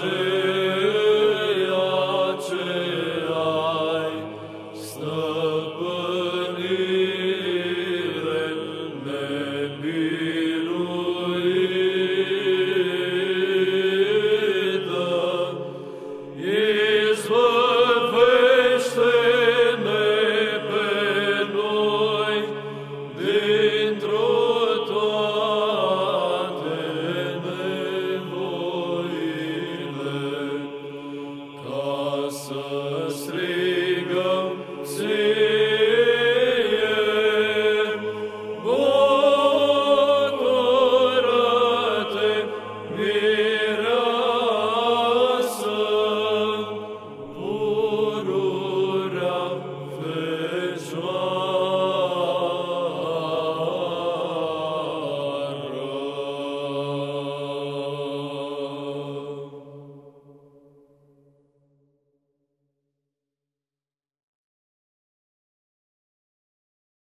God Yeah.